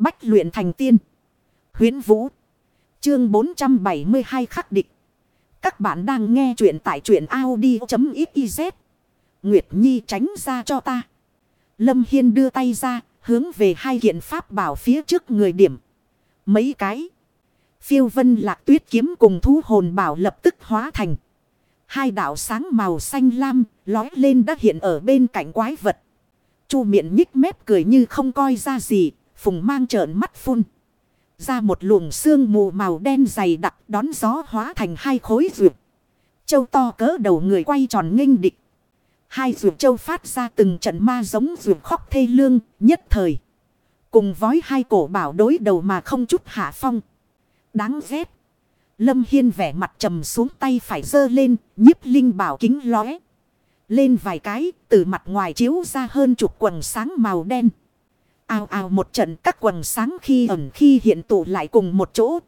Bách luyện thành tiên. Huyến Vũ. Chương 472 khắc địch. Các bạn đang nghe truyện tại truyện Audi.xyz. Nguyệt Nhi tránh ra cho ta. Lâm Hiên đưa tay ra, hướng về hai kiện pháp bảo phía trước người điểm. Mấy cái. Phiêu vân lạc tuyết kiếm cùng thú hồn bảo lập tức hóa thành. Hai đạo sáng màu xanh lam, lói lên đã hiện ở bên cạnh quái vật. Chu miệng nhích mép cười như không coi ra gì, phùng mang trợn mắt phun. Ra một luồng xương mù màu đen dày đặc đón gió hóa thành hai khối rượu. Châu to cỡ đầu người quay tròn nghênh địch. Hai rượu châu phát ra từng trận ma giống rượu khóc thê lương nhất thời. Cùng vói hai cổ bảo đối đầu mà không chút hạ phong. Đáng ghét. Lâm Hiên vẻ mặt trầm xuống tay phải dơ lên, nhiếp linh bảo kính lóe. Lên vài cái, từ mặt ngoài chiếu ra hơn chục quần sáng màu đen. Ào ào một trận các quần sáng khi ẩn khi hiện tụ lại cùng một chỗ.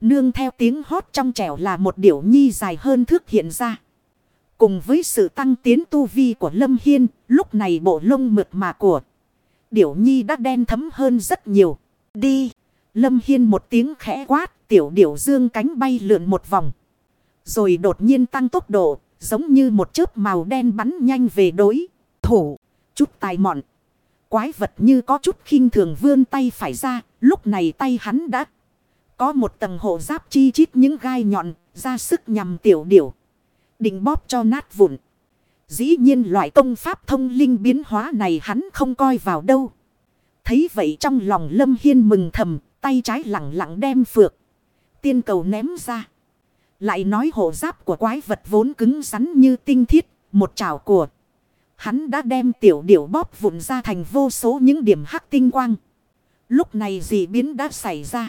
Nương theo tiếng hót trong trẻo là một điểu nhi dài hơn thước hiện ra. Cùng với sự tăng tiến tu vi của Lâm Hiên, lúc này bộ lông mượt mà của điểu nhi đã đen thấm hơn rất nhiều. Đi! Lâm Hiên một tiếng khẽ quát, tiểu điểu dương cánh bay lượn một vòng. Rồi đột nhiên tăng tốc độ, giống như một chớp màu đen bắn nhanh về đối. Thủ, chút tài mọn. Quái vật như có chút khinh thường vươn tay phải ra, lúc này tay hắn đã có một tầng hộ giáp chi chít những gai nhọn, ra sức nhằm tiểu điểu. Định bóp cho nát vụn. Dĩ nhiên loại công pháp thông linh biến hóa này hắn không coi vào đâu. Thấy vậy trong lòng Lâm Hiên mừng thầm, tay trái lặng lặng đem phược. Tiên cầu ném ra. Lại nói hộ giáp của quái vật vốn cứng rắn như tinh thiết, một chảo của. Hắn đã đem tiểu điểu bóp vụn ra thành vô số những điểm hắc tinh quang. Lúc này gì biến đã xảy ra.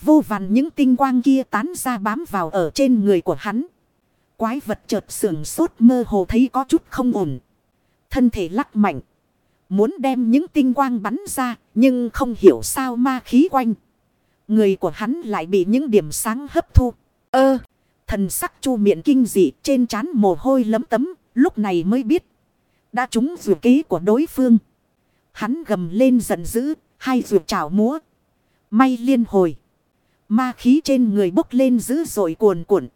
Vô vàn những tinh quang kia tán ra bám vào ở trên người của hắn. Quái vật chợt sưởng sốt mơ hồ thấy có chút không ổn. Thân thể lắc mạnh. Muốn đem những tinh quang bắn ra, nhưng không hiểu sao ma khí quanh. Người của hắn lại bị những điểm sáng hấp thu. Ơ, thần sắc chu miệng kinh dị trên trán mồ hôi lấm tấm, lúc này mới biết. Đã trúng rượu ký của đối phương. Hắn gầm lên giận dữ, hai rượu trào múa. May liên hồi. Ma khí trên người bốc lên dữ dội cuồn cuộn.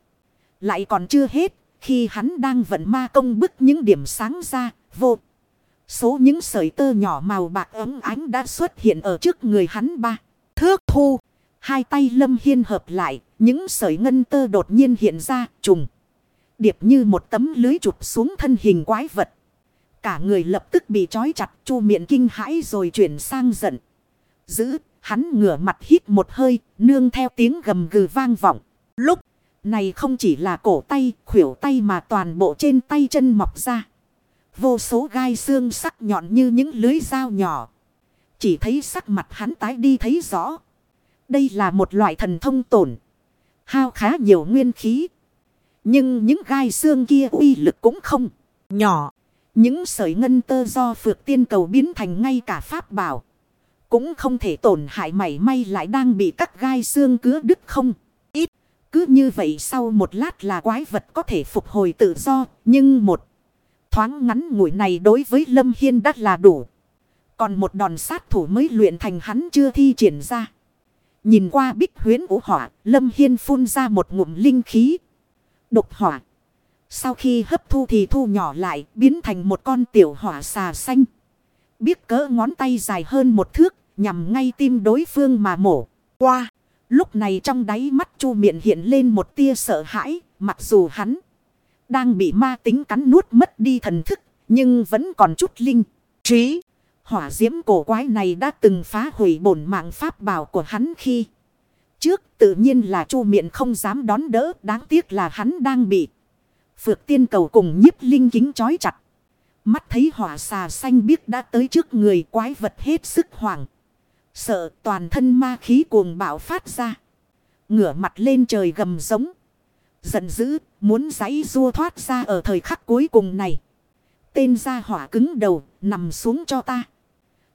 Lại còn chưa hết, khi hắn đang vận ma công bức những điểm sáng ra, vô. Số những sợi tơ nhỏ màu bạc ấm ánh đã xuất hiện ở trước người hắn ba. Thước thu. Hai tay lâm hiên hợp lại. Những sợi ngân tơ đột nhiên hiện ra trùng. Điệp như một tấm lưới chụp xuống thân hình quái vật. Cả người lập tức bị trói chặt chu miệng kinh hãi rồi chuyển sang giận. Giữ, hắn ngửa mặt hít một hơi, nương theo tiếng gầm gừ vang vọng. Lúc này không chỉ là cổ tay, khuỷu tay mà toàn bộ trên tay chân mọc ra. Vô số gai xương sắc nhọn như những lưới dao nhỏ. Chỉ thấy sắc mặt hắn tái đi thấy rõ. Đây là một loại thần thông tổn. Hao khá nhiều nguyên khí. Nhưng những gai xương kia uy lực cũng không nhỏ. Những sợi ngân tơ do phược tiên cầu biến thành ngay cả pháp bảo. Cũng không thể tổn hại mảy may lại đang bị cắt gai xương cứa đứt không. Ít. Cứ như vậy sau một lát là quái vật có thể phục hồi tự do. Nhưng một thoáng ngắn ngủi này đối với Lâm Hiên đắt là đủ. Còn một đòn sát thủ mới luyện thành hắn chưa thi triển ra. Nhìn qua bích huyến vũ hỏa, Lâm Hiên phun ra một ngụm linh khí. Độc hỏa. Sau khi hấp thu thì thu nhỏ lại, biến thành một con tiểu hỏa xà xanh. Biết cỡ ngón tay dài hơn một thước, nhằm ngay tim đối phương mà mổ. Qua, lúc này trong đáy mắt chu miệng hiện lên một tia sợ hãi, mặc dù hắn đang bị ma tính cắn nuốt mất đi thần thức, nhưng vẫn còn chút linh, trí. Hỏa diễm cổ quái này đã từng phá hủy bổn mạng pháp bảo của hắn khi trước tự nhiên là chu miệng không dám đón đỡ, đáng tiếc là hắn đang bị phược tiên cầu cùng nhiếp linh kính chói chặt. Mắt thấy hỏa xà xanh biếc đã tới trước người quái vật hết sức hoảng. Sợ toàn thân ma khí cuồng bạo phát ra. Ngửa mặt lên trời gầm giống. Giận dữ, muốn giấy rua thoát ra ở thời khắc cuối cùng này. Tên ra hỏa cứng đầu, nằm xuống cho ta.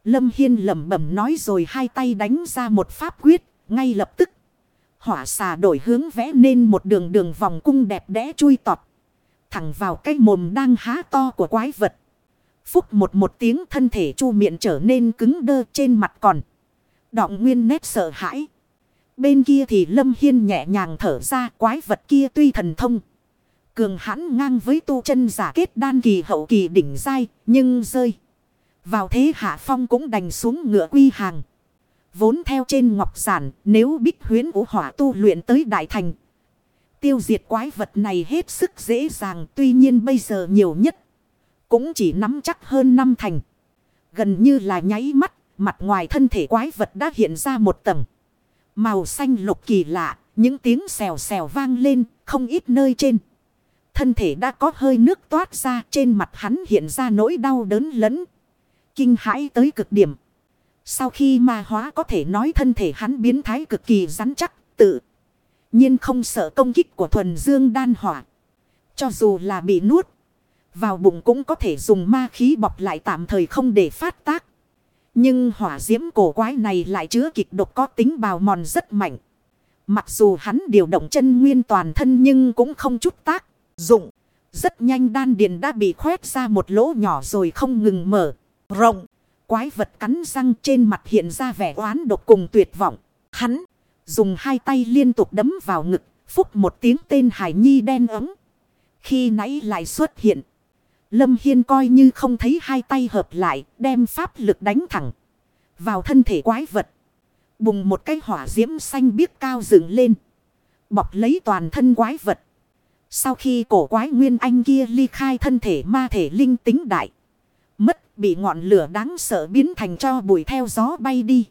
Lâm Hiên lẩm bẩm nói rồi hai tay đánh ra một pháp quyết, ngay lập tức. Hỏa xà đổi hướng vẽ nên một đường đường vòng cung đẹp đẽ chui tọt. Thẳng vào cái mồm đang há to của quái vật. Phúc một một tiếng thân thể chu miệng trở nên cứng đơ trên mặt còn. Đọng nguyên nét sợ hãi. Bên kia thì Lâm Hiên nhẹ nhàng thở ra, quái vật kia tuy thần thông. Cường hãn ngang với tu chân giả kết đan kỳ hậu kỳ đỉnh dai nhưng rơi. Vào thế hạ phong cũng đành xuống ngựa quy hàng. Vốn theo trên ngọc giản, nếu bích huyến vũ hỏa tu luyện tới đại thành. Tiêu diệt quái vật này hết sức dễ dàng tuy nhiên bây giờ nhiều nhất. Cũng chỉ nắm chắc hơn năm thành. Gần như là nháy mắt, mặt ngoài thân thể quái vật đã hiện ra một tầng. Màu xanh lục kỳ lạ, những tiếng xèo xèo vang lên, không ít nơi trên. Thân thể đã có hơi nước toát ra, trên mặt hắn hiện ra nỗi đau đớn lẫn. Kinh hãi tới cực điểm. Sau khi ma hóa có thể nói thân thể hắn biến thái cực kỳ rắn chắc, tự nhiên không sợ công kích của thuần dương đan hỏa. Cho dù là bị nuốt vào bụng cũng có thể dùng ma khí bọc lại tạm thời không để phát tác. Nhưng hỏa diễm cổ quái này lại chứa kịch độc có tính bào mòn rất mạnh. Mặc dù hắn điều động chân nguyên toàn thân nhưng cũng không chút tác dụng. Rất nhanh đan điền đã bị khoét ra một lỗ nhỏ rồi không ngừng mở, rộng. Quái vật cắn răng trên mặt hiện ra vẻ oán độc cùng tuyệt vọng. Hắn dùng hai tay liên tục đấm vào ngực, phúc một tiếng tên Hải Nhi đen ấm. Khi nãy lại xuất hiện. Lâm Hiên coi như không thấy hai tay hợp lại, đem pháp lực đánh thẳng vào thân thể quái vật. Bùng một cái hỏa diễm xanh biếc cao dựng lên. Bọc lấy toàn thân quái vật. Sau khi cổ quái nguyên anh kia ly khai thân thể ma thể linh tính đại. Mất bị ngọn lửa đáng sợ biến thành cho bụi theo gió bay đi.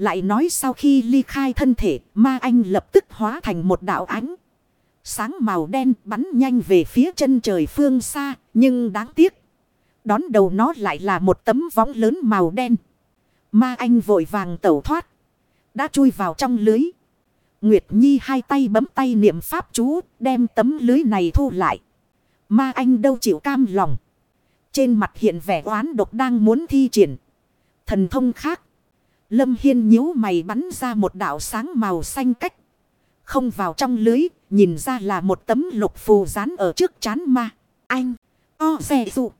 Lại nói sau khi ly khai thân thể ma anh lập tức hóa thành một đạo ánh. Sáng màu đen bắn nhanh về phía chân trời phương xa, nhưng đáng tiếc. Đón đầu nó lại là một tấm võng lớn màu đen. Ma anh vội vàng tẩu thoát. Đã chui vào trong lưới. Nguyệt Nhi hai tay bấm tay niệm pháp chú, đem tấm lưới này thu lại. Ma anh đâu chịu cam lòng. Trên mặt hiện vẻ oán độc đang muốn thi triển. Thần thông khác. Lâm Hiên nhíu mày bắn ra một đạo sáng màu xanh cách. Không vào trong lưới, nhìn ra là một tấm lục phù dán ở trước chán ma. Anh, o xe dụ.